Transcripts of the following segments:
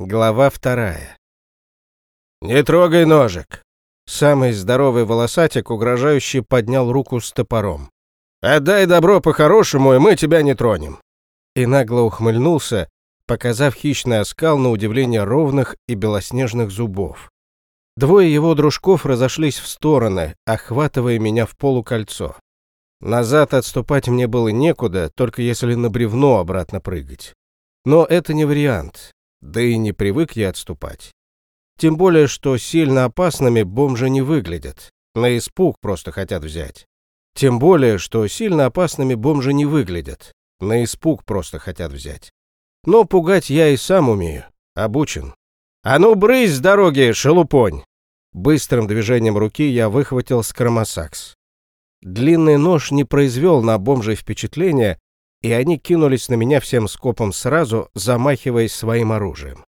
Глава вторая. «Не трогай ножик!» Самый здоровый волосатик угрожающе поднял руку с топором. «Отдай добро по-хорошему, и мы тебя не тронем!» И нагло ухмыльнулся, показав хищный оскал на удивление ровных и белоснежных зубов. Двое его дружков разошлись в стороны, охватывая меня в полукольцо. Назад отступать мне было некуда, только если на бревно обратно прыгать. Но это не вариант. Да и не привык я отступать. Тем более, что сильно опасными бомжи не выглядят. На испуг просто хотят взять. Тем более, что сильно опасными бомжи не выглядят. На испуг просто хотят взять. Но пугать я и сам умею. Обучен. «А ну, брысь с дороги, шелупонь!» Быстрым движением руки я выхватил скромосакс. Длинный нож не произвел на бомжей впечатления, и они кинулись на меня всем скопом сразу, замахиваясь своим оружием.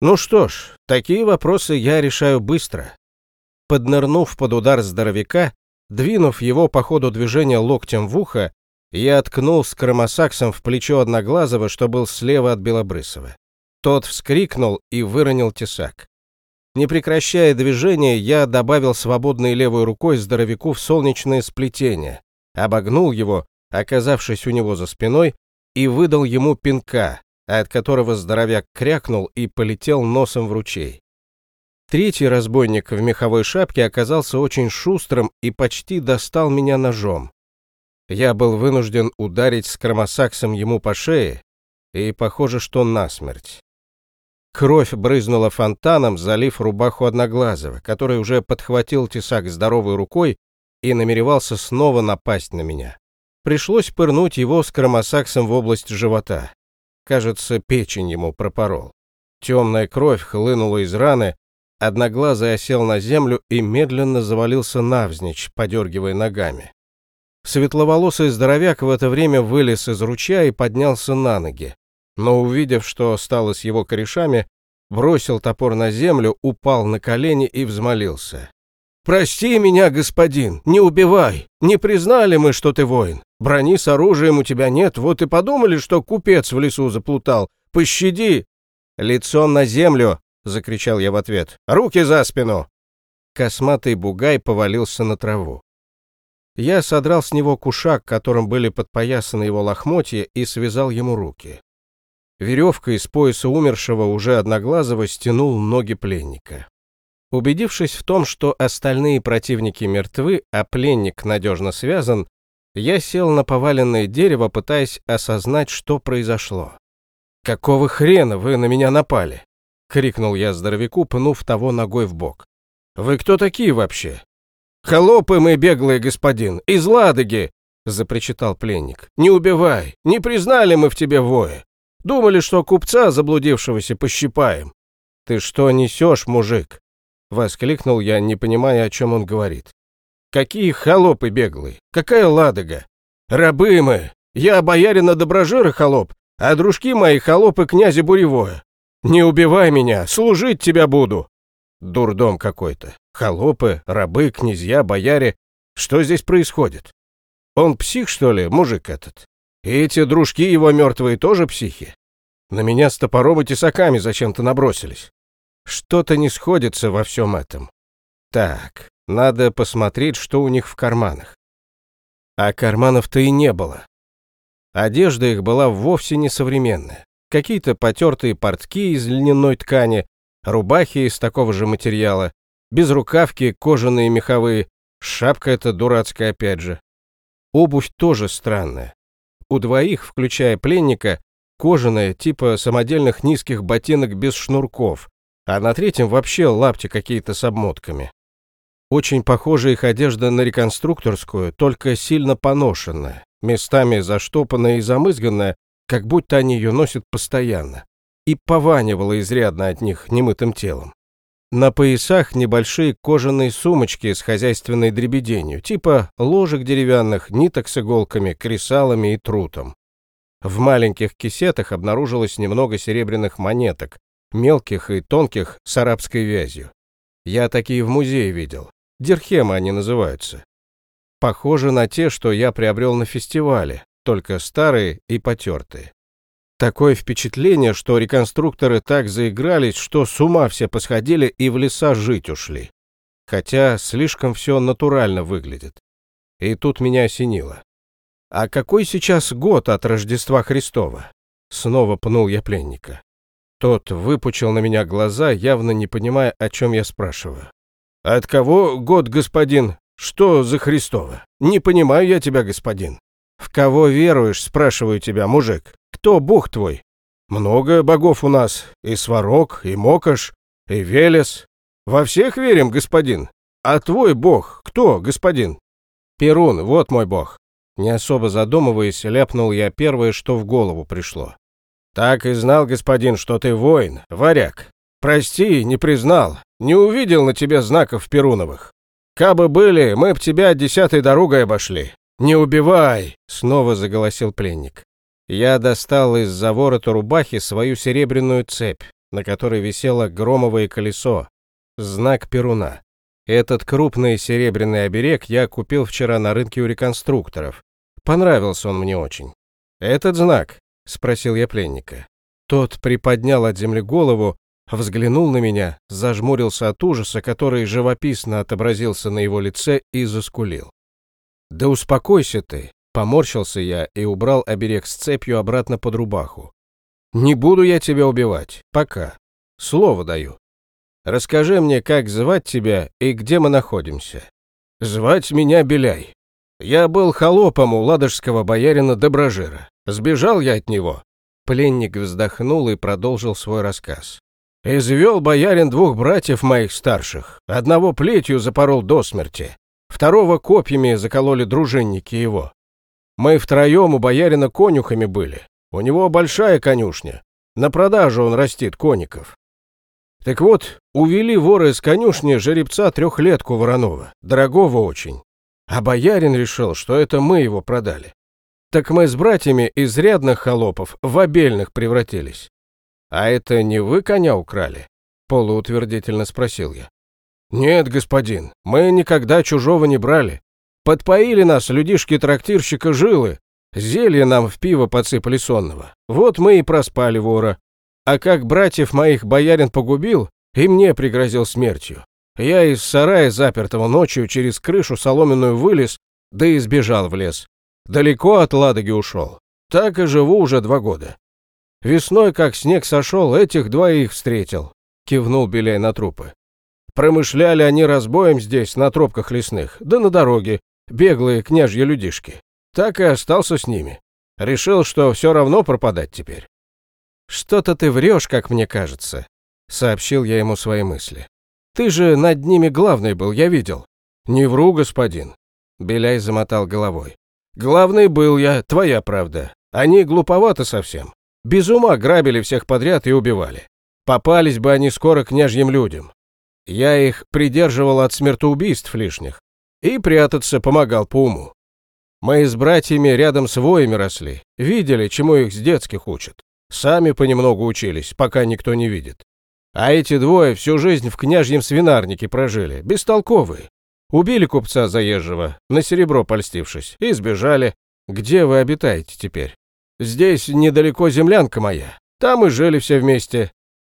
Ну что ж, такие вопросы я решаю быстро. Поднырнув под удар здоровяка, двинув его по ходу движения локтем в ухо, я ткнул с кромосаксом в плечо Одноглазого, что был слева от Белобрысова. Тот вскрикнул и выронил тесак. Не прекращая движения, я добавил свободной левой рукой здоровяку в солнечное сплетение, обогнул его оказавшись у него за спиной, и выдал ему пинка, от которого здоровяк крякнул и полетел носом в ручей. Третий разбойник в меховой шапке оказался очень шустрым и почти достал меня ножом. Я был вынужден ударить с кромосаксом ему по шее, и похоже, что насмерть. Кровь брызнула фонтаном, залив рубаху Одноглазого, который уже подхватил тесак здоровой рукой и намеревался снова напасть на меня. Пришлось пырнуть его с кромосаксом в область живота. Кажется, печень ему пропорол. Темная кровь хлынула из раны, одноглазый осел на землю и медленно завалился навзничь, подергивая ногами. Светловолосый здоровяк в это время вылез из ручья и поднялся на ноги, но, увидев, что стало с его корешами, бросил топор на землю, упал на колени и взмолился. «Прости меня, господин, не убивай. Не признали мы, что ты воин. Брони с оружием у тебя нет, вот и подумали, что купец в лесу заплутал. Пощади!» «Лицом на землю!» — закричал я в ответ. «Руки за спину!» Косматый бугай повалился на траву. Я содрал с него кушак, которым были подпоясаны его лохмотья, и связал ему руки. Веревкой из пояса умершего уже одноглазого стянул ноги пленника. Убедившись в том, что остальные противники мертвы, а пленник надежно связан, я сел на поваленное дерево, пытаясь осознать, что произошло. «Какого хрена вы на меня напали?» — крикнул я здоровяку, пнув того ногой в бок. «Вы кто такие вообще?» «Холопы мы, беглые господин, из Ладоги!» — запричитал пленник. «Не убивай! Не признали мы в тебе воя! Думали, что купца заблудившегося пощипаем!» «Ты что несешь, мужик?» Воскликнул я, не понимая, о чем он говорит. Какие холопы беглые? Какая ладога? Рабы мы! Я боярина Доброжира холоп, а дружки мои холопы князя Буревое. Не убивай меня, служить тебя буду. Дурдом какой-то. Холопы, рабы, князья, бояре. Что здесь происходит? Он псих, что ли, мужик этот? И эти дружки его мертвые тоже психи? На меня с топором и тесаками зачем-то набросились. Что-то не сходится во всем этом. Так, надо посмотреть, что у них в карманах. А карманов-то и не было. Одежда их была вовсе не современная. Какие-то потертые портки из льняной ткани, рубахи из такого же материала, безрукавки кожаные меховые, шапка эта дурацкая опять же. Обувь тоже странная. У двоих, включая пленника, кожаная, типа самодельных низких ботинок без шнурков, а на третьем вообще лапти какие-то с обмотками. Очень похожа их одежда на реконструкторскую, только сильно поношенная, местами заштопанная и замызганная, как будто они ее носят постоянно, и пованивала изрядно от них немытым телом. На поясах небольшие кожаные сумочки с хозяйственной дребеденью, типа ложек деревянных, ниток с иголками, кресалами и трутом. В маленьких кисетах обнаружилось немного серебряных монеток, мелких и тонких с арабской вязью. Я такие в музее видел. Дирхемы они называются. Похожи на те, что я приобрел на фестивале, только старые и потертые. Такое впечатление, что реконструкторы так заигрались, что с ума все посходили и в леса жить ушли. Хотя слишком все натурально выглядит. И тут меня осенило. А какой сейчас год от Рождества Христова? Снова пнул я пленника. Тот выпучил на меня глаза, явно не понимая, о чем я спрашиваю. «От кого год, господин? Что за Христова? Не понимаю я тебя, господин». «В кого веруешь?» – спрашиваю тебя, мужик. «Кто бог твой?» «Много богов у нас. И Сварог, и Мокаш, и Велес. Во всех верим, господин. А твой бог кто, господин?» «Перун, вот мой бог». Не особо задумываясь, ляпнул я первое, что в голову пришло. «Так и знал, господин, что ты воин, варяг. Прости, не признал, не увидел на тебе знаков Перуновых. Кабы были, мы б тебя десятой дорогой обошли. «Не убивай!» — снова заголосил пленник. Я достал из-за ворота рубахи свою серебряную цепь, на которой висело громовое колесо, знак Перуна. Этот крупный серебряный оберег я купил вчера на рынке у реконструкторов. Понравился он мне очень. «Этот знак?» — спросил я пленника. Тот приподнял от земли голову, взглянул на меня, зажмурился от ужаса, который живописно отобразился на его лице и заскулил. «Да успокойся ты!» — поморщился я и убрал оберег с цепью обратно под рубаху. «Не буду я тебя убивать. Пока. Слово даю. Расскажи мне, как звать тебя и где мы находимся. Звать меня Беляй. Я был холопом у ладожского боярина Доброжира. Сбежал я от него». Пленник вздохнул и продолжил свой рассказ. «Извел боярин двух братьев моих старших. Одного плетью запорол до смерти, Второго копьями закололи дружинники его. Мы втроем у боярина конюхами были. У него большая конюшня. На продажу он растит коников. Так вот, увели воры из конюшни жеребца трехлетку Воронова, дорогого очень. А боярин решил, что это мы его продали. Так мы с братьями из рядных холопов в обельных превратились. А это не вы коня украли? Полуутвердительно спросил я. «Нет, господин, мы никогда чужого не брали. Подпоили нас людишки-трактирщика жилы, зелье нам в пиво подсыпали сонного. Вот мы и проспали вора. А как братьев моих боярин погубил, и мне пригрозил смертью. Я из сарая, запертого ночью, через крышу соломенную вылез, да и сбежал в лес. Далеко от Ладоги ушел. Так и живу уже два года. Весной, как снег сошел, этих двоих встретил. Кивнул Беляй на трупы. Промышляли они разбоем здесь, на тропках лесных, да на дороге, беглые княжьи людишки. Так и остался с ними. Решил, что все равно пропадать теперь. «Что-то ты врешь, как мне кажется», — сообщил я ему свои мысли. «Ты же над ними главный был, я видел». «Не вру, господин», — Беляй замотал головой. «Главный был я, твоя правда. Они глуповаты совсем. Без ума грабили всех подряд и убивали. Попались бы они скоро княжьим людям. Я их придерживал от смертоубийств лишних и прятаться помогал по уму. Мы с братьями рядом с воями росли, видели, чему их с детских учат. Сами понемногу учились, пока никто не видит. А эти двое всю жизнь в княжьем свинарнике прожили, бестолковые. Убили купца заезжего, на серебро польстившись, и сбежали. Где вы обитаете теперь? Здесь недалеко землянка моя. Там и жили все вместе.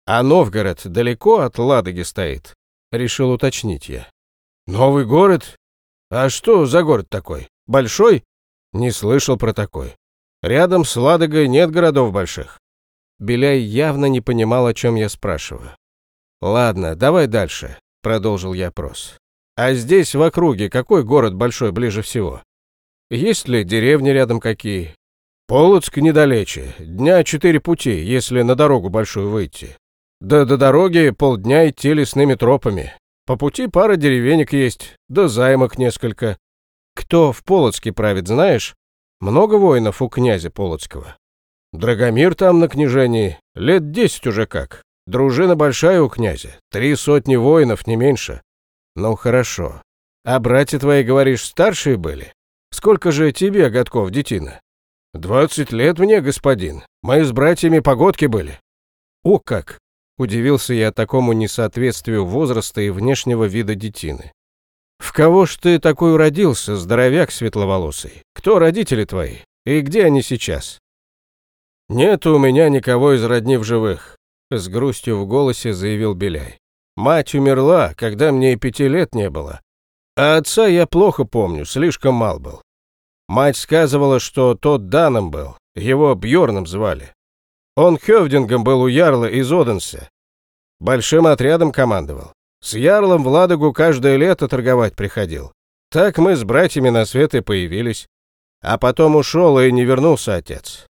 А Новгород далеко от Ладоги стоит. Решил уточнить я. Новый город? А что за город такой? Большой? Не слышал про такой. Рядом с Ладогой нет городов больших. Беляй явно не понимал, о чем я спрашиваю. «Ладно, давай дальше», — продолжил я прос. «А здесь, в округе, какой город большой ближе всего? Есть ли деревни рядом какие?» «Полоцк недалече. Дня четыре пути, если на дорогу большую выйти. Да до дороги полдня идти лесными тропами. По пути пара деревенек есть, да займок несколько. Кто в Полоцке правит, знаешь? Много воинов у князя Полоцкого. Драгомир там на княжении, лет десять уже как. Дружина большая у князя, три сотни воинов, не меньше. Ну хорошо. А братья твои, говоришь, старшие были? Сколько же тебе годков, детина? Двадцать лет мне, господин. Мы с братьями погодки были. О как! Удивился я такому несоответствию возраста и внешнего вида детины. «В кого ж ты такой родился, здоровяк светловолосый? Кто родители твои? И где они сейчас?» «Нет у меня никого из родни в живых», — с грустью в голосе заявил Беляй. «Мать умерла, когда мне и пяти лет не было. А отца я плохо помню, слишком мал был. Мать сказывала, что тот Даном был, его Бьорном звали. Он Хевдингом был у Ярла из Оденса. Большим отрядом командовал. С Ярлом в Ладогу каждое лето торговать приходил. Так мы с братьями на свет и появились. А потом ушел и не вернулся отец.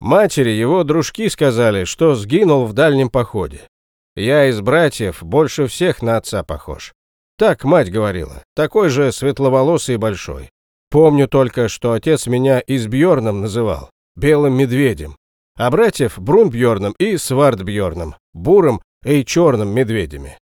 Матери его дружки сказали, что сгинул в дальнем походе. Я из братьев больше всех на отца похож. Так мать говорила, такой же светловолосый и большой. Помню только, что отец меня Избьорном называл, белым медведем, а братьев Брунбьорном и Свардбьорном, бурым и черным медведями.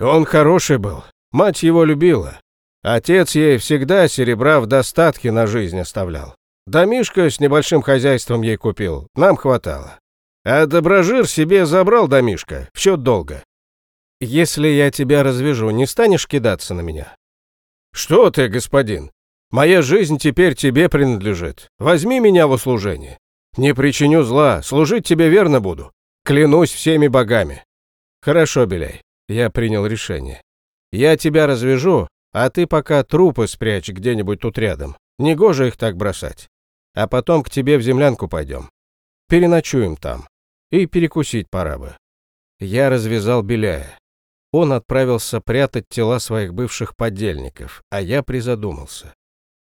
Он хороший был, мать его любила. Отец ей всегда серебра в достатке на жизнь оставлял. Домишко с небольшим хозяйством ей купил, нам хватало. А доброжир себе забрал домишко, в счет долга. Если я тебя развяжу, не станешь кидаться на меня? Что ты, господин? Моя жизнь теперь тебе принадлежит. Возьми меня в услужение. Не причиню зла, служить тебе верно буду. Клянусь всеми богами. Хорошо, Беляй, я принял решение. Я тебя развяжу, а ты пока трупы спрячь где-нибудь тут рядом. Негоже их так бросать. А потом к тебе в землянку пойдем. Переночуем там. И перекусить пора бы. Я развязал Беляя. Он отправился прятать тела своих бывших подельников, а я призадумался.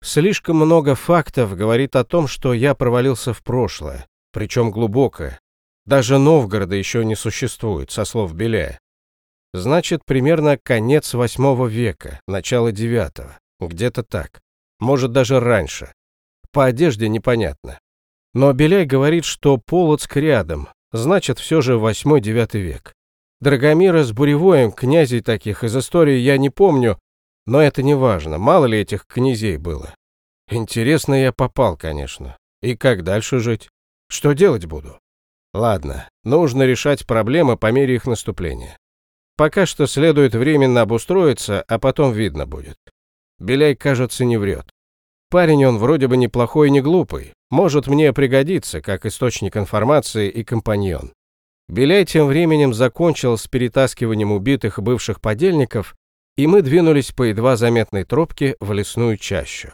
Слишком много фактов говорит о том, что я провалился в прошлое, причем глубокое. Даже Новгорода еще не существует, со слов Беляя. Значит, примерно конец восьмого века, начало девятого, где-то так. Может, даже раньше. По одежде непонятно. Но Беляй говорит, что Полоцк рядом, значит, все же восьмой-девятый век. Драгомира с Буревоем, князей таких из истории я не помню, но это не важно, мало ли этих князей было. Интересно я попал, конечно. И как дальше жить? Что делать буду? Ладно, нужно решать проблемы по мере их наступления. Пока что следует временно обустроиться, а потом видно будет. Беляй, кажется, не врет. Парень он вроде бы неплохой и не глупый. Может мне пригодиться, как источник информации и компаньон. Беляй тем временем закончил с перетаскиванием убитых бывших подельников и мы двинулись по едва заметной тропке в лесную чащу.